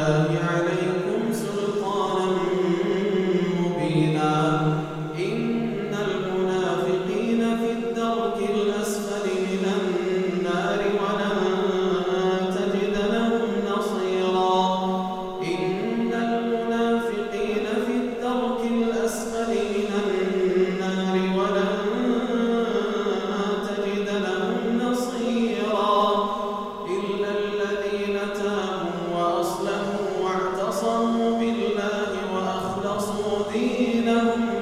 الرحمن não.